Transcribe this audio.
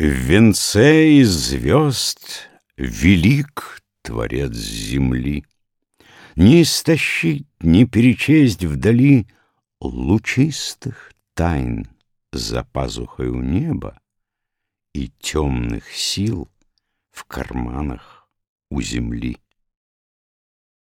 В венце из звезд велик Творец земли. Не истощить, не перечесть вдали Лучистых тайн за пазухой у неба И темных сил в карманах у земли.